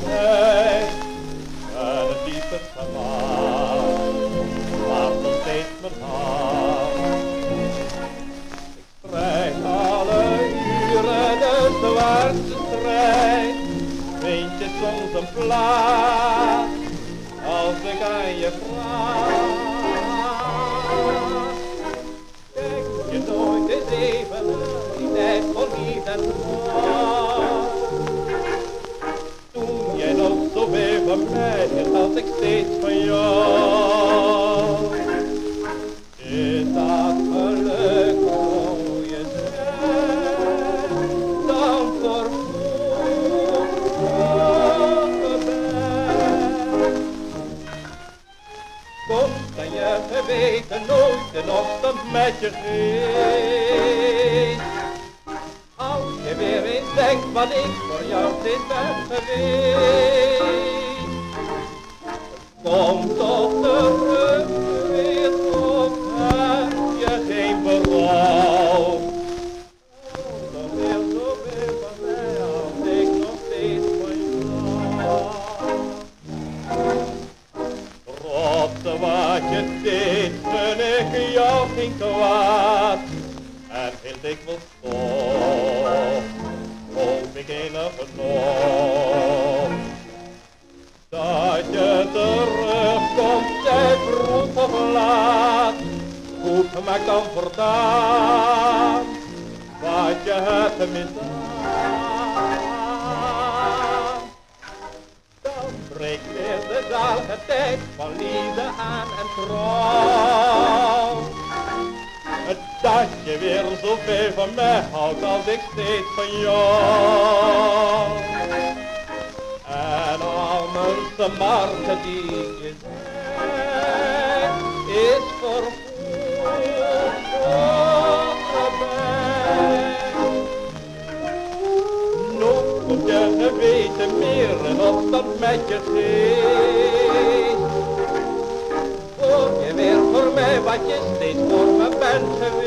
van mij. En het diepe gelaat, laat nog steeds mijn hart. Ik strijd alle uren de zwaarste strijd, vind je soms een plaats, als ik aan je vraag. Denk je nooit eens even die tijd van liefde en trouw. Zoveel van mij hield, had ik steeds van jou. Is dat geluk mooie zijn, dan vervlogen mij. Komt aan je geweten nooit een opstand met je geest. Als je weer eens denkt wat ik voor jou steeds ben geweest. Kom toch terug weer of heb je geen wil zoveel mij als ik nog steeds van jou. Trots wat je deed, gun ik jou geen kwaad. En heel dikwijls toch, hoop ik enige nog. Laat. Goed gemaakt dan verdaan, wat je hebt misdaan. Dan breekt weer de zalige tijd van liefde aan en trouw. Dat je weer zoveel van mij houdt als ik steeds van jou. En al mijn smarten die je is vervoerd je geweten meer en opstand met je geest. Voor je weer voor mij wat je steeds voor me bent geweest.